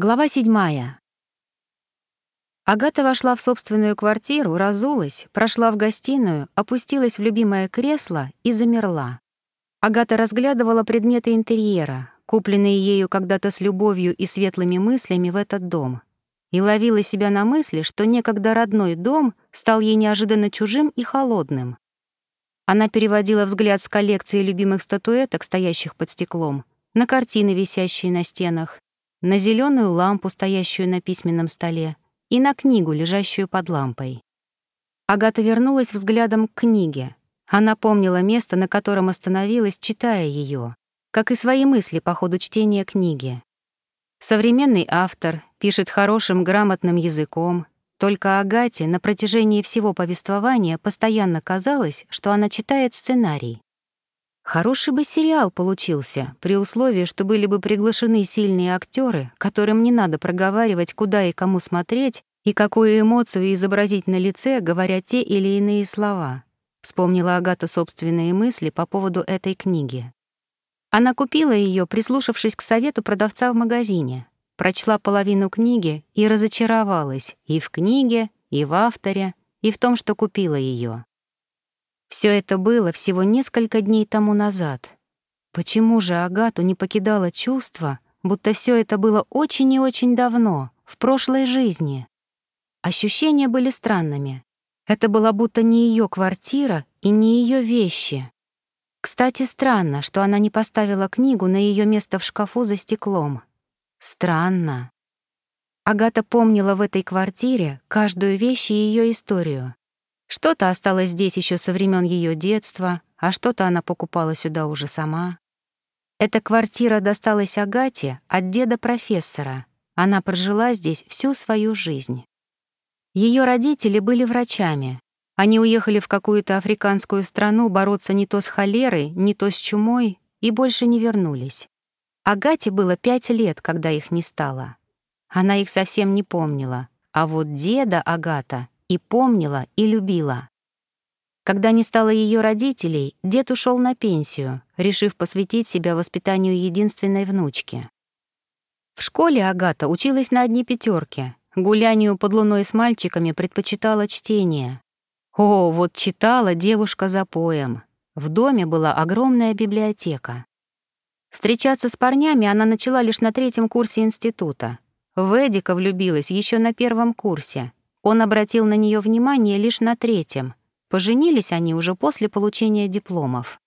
Глава седьмая. Агата вошла в собственную квартиру, разулась, прошла в гостиную, опустилась в любимое кресло и замерла. Агата разглядывала предметы интерьера, купленные ею когда-то с любовью и светлыми мыслями в этот дом, и ловила себя на мысли, что некогда родной дом стал ей неожиданно чужим и холодным. Она переводила взгляд с коллекции любимых статуэток, стоящих под стеклом, на картины, висящие на стенах, на зеленую лампу, стоящую на письменном столе, и на книгу, лежащую под лампой. Агата вернулась взглядом к книге. Она помнила место, на котором остановилась, читая ее, как и свои мысли по ходу чтения книги. Современный автор пишет хорошим, грамотным языком, только Агате на протяжении всего повествования постоянно казалось, что она читает сценарий. Хороший бы сериал получился, при условии, что были бы приглашены сильные актеры, которым не надо проговаривать, куда и кому смотреть, и какую эмоцию изобразить на лице, говоря те или иные слова. Вспомнила Агата собственные мысли по поводу этой книги. Она купила ее, прислушавшись к совету продавца в магазине, прочла половину книги и разочаровалась и в книге, и в авторе, и в том, что купила ее. Все это было всего несколько дней тому назад. Почему же Агату не покидало чувство, будто все это было очень и очень давно, в прошлой жизни? Ощущения были странными. Это была будто не ее квартира и не ее вещи. Кстати, странно, что она не поставила книгу на ее место в шкафу за стеклом. Странно. Агата помнила в этой квартире каждую вещь и ее историю. Что-то осталось здесь еще со времен ее детства, а что-то она покупала сюда уже сама. Эта квартира досталась Агате от деда-профессора. Она прожила здесь всю свою жизнь. Ее родители были врачами. Они уехали в какую-то африканскую страну бороться не то с холерой, не то с чумой, и больше не вернулись. Агате было пять лет, когда их не стало. Она их совсем не помнила, а вот деда Агата и помнила, и любила. Когда не стало ее родителей, дед ушел на пенсию, решив посвятить себя воспитанию единственной внучки. В школе Агата училась на одни пятерки, гулянию под луной с мальчиками предпочитала чтение. О, вот читала девушка за поем. В доме была огромная библиотека. Встречаться с парнями она начала лишь на третьем курсе института. В Эдика влюбилась еще на первом курсе — он обратил на нее внимание лишь на третьем. Поженились они уже после получения дипломов.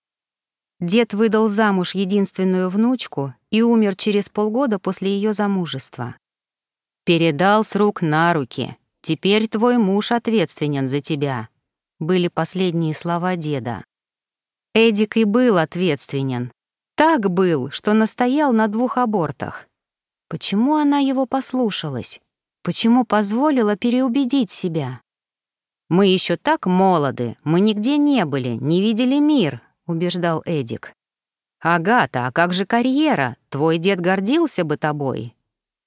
Дед выдал замуж единственную внучку и умер через полгода после ее замужества. «Передал с рук на руки. Теперь твой муж ответственен за тебя», — были последние слова деда. Эдик и был ответственен. Так был, что настоял на двух абортах. Почему она его послушалась? Почему позволила переубедить себя? «Мы еще так молоды, мы нигде не были, не видели мир», — убеждал Эдик. «Агата, а как же карьера? Твой дед гордился бы тобой».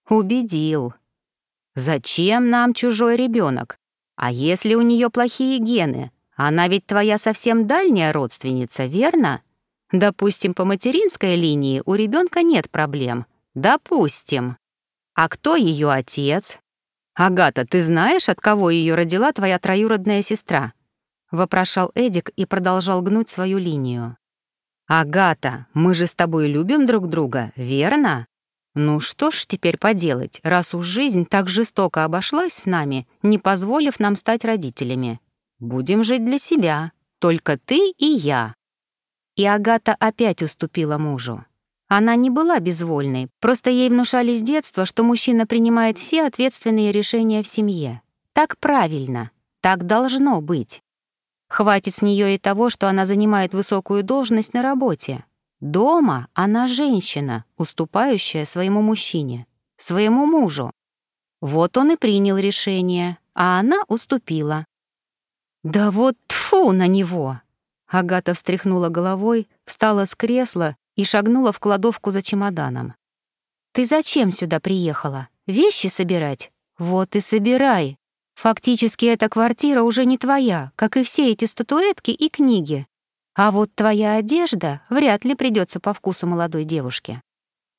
«Убедил». «Зачем нам чужой ребенок? А если у нее плохие гены? Она ведь твоя совсем дальняя родственница, верно? Допустим, по материнской линии у ребенка нет проблем. Допустим. А кто ее отец? «Агата, ты знаешь, от кого ее родила твоя троюродная сестра?» — вопрошал Эдик и продолжал гнуть свою линию. «Агата, мы же с тобой любим друг друга, верно? Ну что ж теперь поделать, раз уж жизнь так жестоко обошлась с нами, не позволив нам стать родителями? Будем жить для себя, только ты и я». И Агата опять уступила мужу. Она не была безвольной, просто ей внушали с детства, что мужчина принимает все ответственные решения в семье. Так правильно, так должно быть. Хватит с нее и того, что она занимает высокую должность на работе. Дома она женщина, уступающая своему мужчине, своему мужу. Вот он и принял решение, а она уступила. «Да вот тфу на него!» Агата встряхнула головой, встала с кресла и шагнула в кладовку за чемоданом. «Ты зачем сюда приехала? Вещи собирать? Вот и собирай. Фактически эта квартира уже не твоя, как и все эти статуэтки и книги. А вот твоя одежда вряд ли придется по вкусу молодой девушке.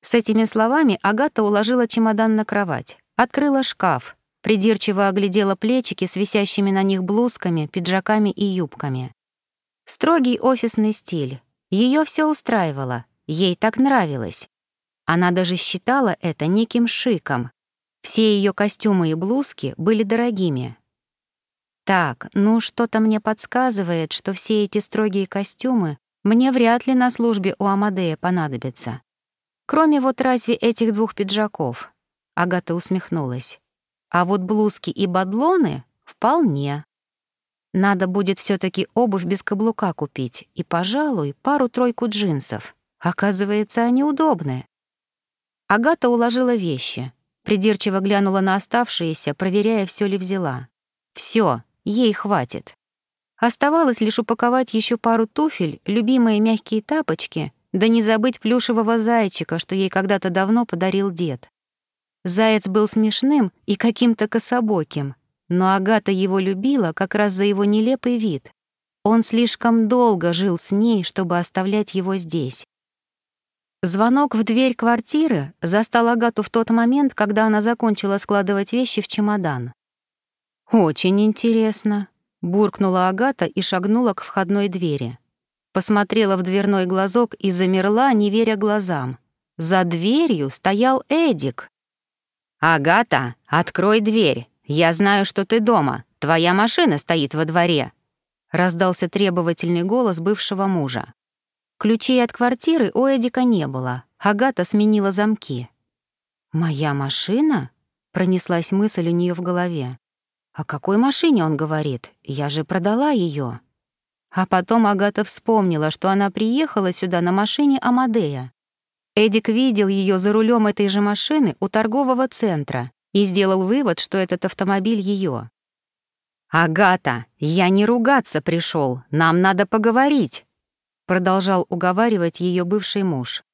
С этими словами Агата уложила чемодан на кровать, открыла шкаф, придирчиво оглядела плечики с висящими на них блузками, пиджаками и юбками. Строгий офисный стиль. Ее все устраивало, ей так нравилось. Она даже считала это неким шиком. Все ее костюмы и блузки были дорогими. Так, ну что-то мне подсказывает, что все эти строгие костюмы мне вряд ли на службе у Амадея понадобятся. Кроме вот разве этих двух пиджаков? Агата усмехнулась. А вот блузки и бадлоны — вполне. Надо будет все таки обувь без каблука купить и, пожалуй, пару-тройку джинсов. Оказывается, они удобные. Агата уложила вещи, придирчиво глянула на оставшиеся, проверяя, все ли взяла. Все, ей хватит. Оставалось лишь упаковать еще пару туфель, любимые мягкие тапочки да не забыть плюшевого зайчика, что ей когда-то давно подарил дед. Заяц был смешным и каким-то кособоким, но Агата его любила как раз за его нелепый вид. Он слишком долго жил с ней, чтобы оставлять его здесь. Звонок в дверь квартиры застал Агату в тот момент, когда она закончила складывать вещи в чемодан. «Очень интересно», — буркнула Агата и шагнула к входной двери. Посмотрела в дверной глазок и замерла, не веря глазам. За дверью стоял Эдик. «Агата, открой дверь. Я знаю, что ты дома. Твоя машина стоит во дворе», — раздался требовательный голос бывшего мужа. Ключей от квартиры у Эдика не было. Агата сменила замки. «Моя машина?» — пронеслась мысль у нее в голове. «О какой машине он говорит? Я же продала ее. А потом Агата вспомнила, что она приехала сюда на машине Амадея. Эдик видел ее за рулем этой же машины у торгового центра и сделал вывод, что этот автомобиль ее. «Агата, я не ругаться пришел, нам надо поговорить», продолжал уговаривать ее бывший муж.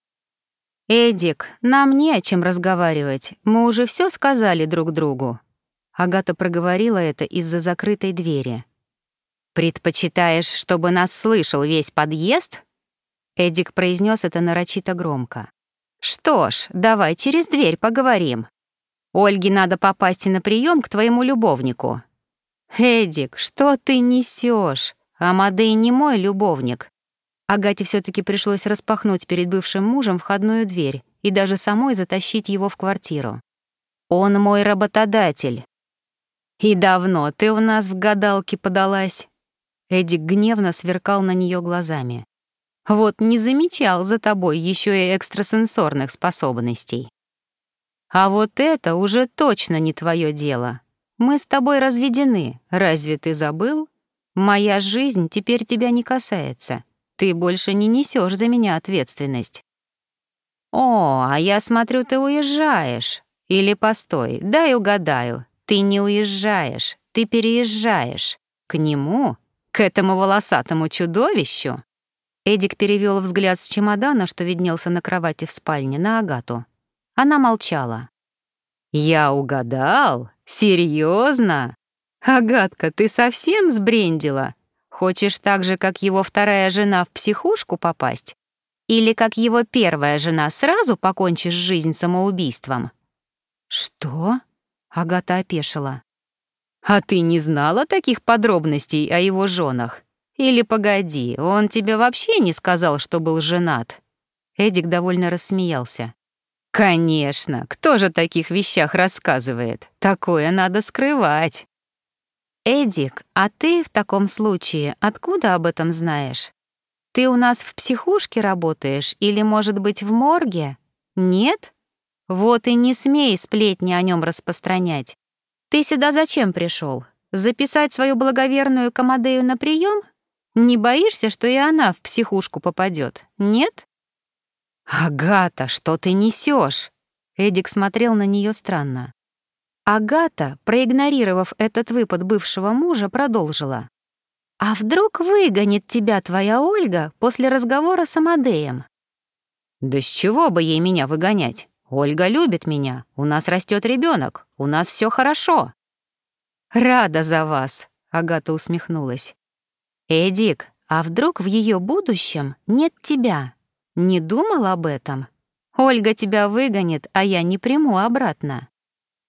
«Эдик, нам не о чем разговаривать, мы уже все сказали друг другу». Агата проговорила это из-за закрытой двери. «Предпочитаешь, чтобы нас слышал весь подъезд?» Эдик произнес это нарочито громко. «Что ж, давай через дверь поговорим. Ольге надо попасть на прием к твоему любовнику». «Эдик, что ты несешь? Амадей не мой любовник». Агате все таки пришлось распахнуть перед бывшим мужем входную дверь и даже самой затащить его в квартиру. «Он мой работодатель». «И давно ты у нас в гадалке подалась?» Эдик гневно сверкал на нее глазами. «Вот не замечал за тобой еще и экстрасенсорных способностей. А вот это уже точно не твое дело. Мы с тобой разведены, разве ты забыл? Моя жизнь теперь тебя не касается. Ты больше не несешь за меня ответственность». «О, а я смотрю, ты уезжаешь. Или постой, дай угадаю. Ты не уезжаешь, ты переезжаешь. К нему к этому волосатому чудовищу?» Эдик перевел взгляд с чемодана, что виднелся на кровати в спальне, на Агату. Она молчала. «Я угадал? Серьезно? Агатка, ты совсем сбрендила? Хочешь так же, как его вторая жена в психушку попасть? Или как его первая жена сразу покончишь жизнь самоубийством?» «Что?» — Агата опешила. А ты не знала таких подробностей о его женах? Или погоди, он тебе вообще не сказал, что был женат?» Эдик довольно рассмеялся. «Конечно, кто же о таких вещах рассказывает? Такое надо скрывать». «Эдик, а ты в таком случае откуда об этом знаешь? Ты у нас в психушке работаешь или, может быть, в морге? Нет? Вот и не смей сплетни о нем распространять. Ты сюда зачем пришел? Записать свою благоверную Камадею на прием? Не боишься, что и она в психушку попадет? Нет? Агата, что ты несешь? Эдик смотрел на нее странно. Агата, проигнорировав этот выпад бывшего мужа, продолжила. «А вдруг выгонит тебя твоя Ольга после разговора с Амадеем?» «Да с чего бы ей меня выгонять? Ольга любит меня, у нас растет ребенок, у нас все хорошо». «Рада за вас», — Агата усмехнулась. «Эдик, а вдруг в ее будущем нет тебя? Не думал об этом?» Ольга тебя выгонит, а я не приму обратно.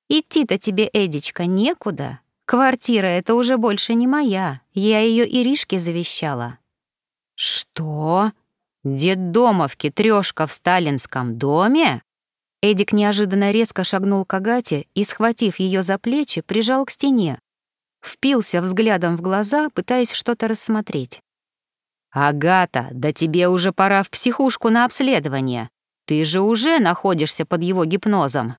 Идти-то тебе, Эдичка, некуда. Квартира эта уже больше не моя, я ее Иришке завещала». «Что? Детдомовки трёшка в сталинском доме?» Эдик неожиданно резко шагнул к Агате и, схватив ее за плечи, прижал к стене. Впился взглядом в глаза, пытаясь что-то рассмотреть. «Агата, да тебе уже пора в психушку на обследование. Ты же уже находишься под его гипнозом».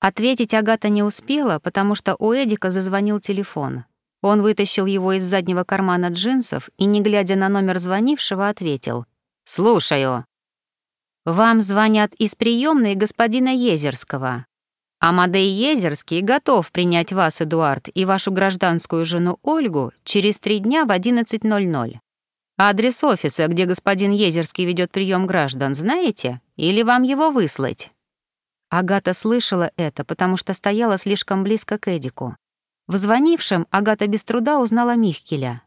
Ответить Агата не успела, потому что у Эдика зазвонил телефон. Он вытащил его из заднего кармана джинсов и, не глядя на номер звонившего, ответил. «Слушаю». «Вам звонят из приемной господина Езерского. Амадей Езерский готов принять вас, Эдуард, и вашу гражданскую жену Ольгу через три дня в 11.00. Адрес офиса, где господин Езерский ведет прием граждан, знаете? Или вам его выслать?» Агата слышала это, потому что стояла слишком близко к Эдику. В звонившем Агата без труда узнала Михкеля.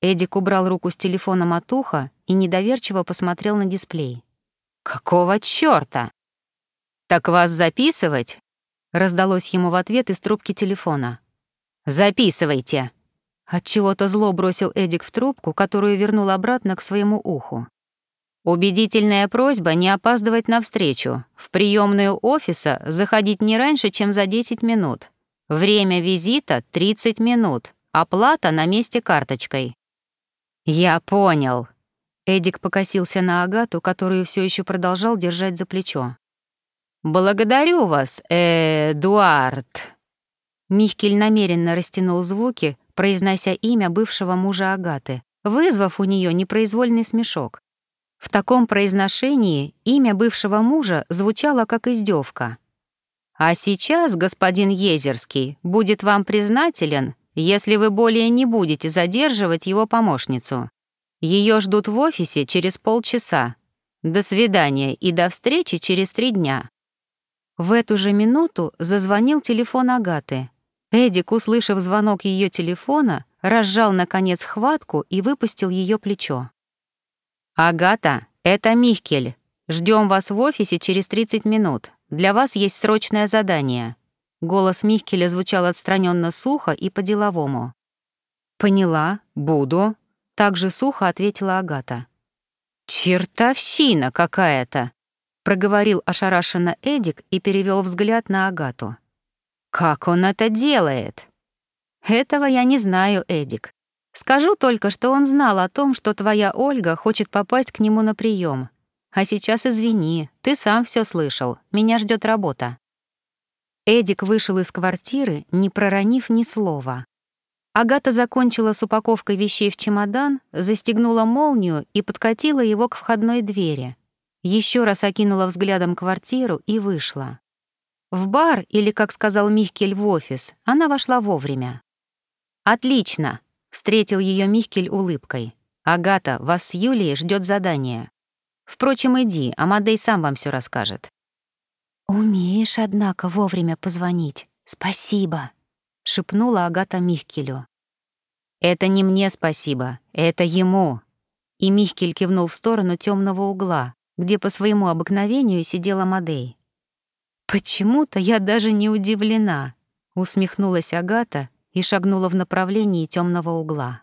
Эдик убрал руку с телефоном от уха и недоверчиво посмотрел на дисплей. «Какого чёрта?» «Так вас записывать?» — раздалось ему в ответ из трубки телефона. «Записывайте!» Отчего-то зло бросил Эдик в трубку, которую вернул обратно к своему уху. Убедительная просьба не опаздывать на встречу. В приемную офиса заходить не раньше, чем за 10 минут. Время визита — 30 минут. Оплата на месте карточкой. «Я понял». Эдик покосился на Агату, которую все еще продолжал держать за плечо. «Благодарю вас, Эдуард». Михкель намеренно растянул звуки, произнося имя бывшего мужа Агаты, вызвав у нее непроизвольный смешок. В таком произношении имя бывшего мужа звучало как издевка. «А сейчас, господин Езерский, будет вам признателен, если вы более не будете задерживать его помощницу. Ее ждут в офисе через полчаса. До свидания и до встречи через три дня». В эту же минуту зазвонил телефон Агаты. Эдик, услышав звонок ее телефона, разжал, наконец, хватку и выпустил ее плечо. «Агата, это Михкель. Ждем вас в офисе через 30 минут. Для вас есть срочное задание». Голос Михкеля звучал отстраненно сухо и по-деловому. «Поняла, буду», — также сухо ответила Агата. «Чертовщина какая-то!» — проговорил ошарашенно Эдик и перевел взгляд на Агату. Как он это делает? Этого я не знаю, Эдик. Скажу только, что он знал о том, что твоя Ольга хочет попасть к нему на прием. А сейчас извини, ты сам все слышал. Меня ждет работа. Эдик вышел из квартиры, не проронив ни слова. Агата закончила с упаковкой вещей в чемодан, застегнула молнию и подкатила его к входной двери. Еще раз окинула взглядом квартиру и вышла. В бар, или, как сказал Михкель, в офис, она вошла вовремя. «Отлично!» — встретил ее Михкель улыбкой. «Агата, вас с Юлией ждет задание. Впрочем, иди, Амадей сам вам все расскажет». «Умеешь, однако, вовремя позвонить. Спасибо», — шепнула Агата Михкелю. «Это не мне спасибо, это ему». И Михкель кивнул в сторону темного угла, где по своему обыкновению сидела Мадей. «Почему-то я даже не удивлена», — усмехнулась Агата и шагнула в направлении темного угла.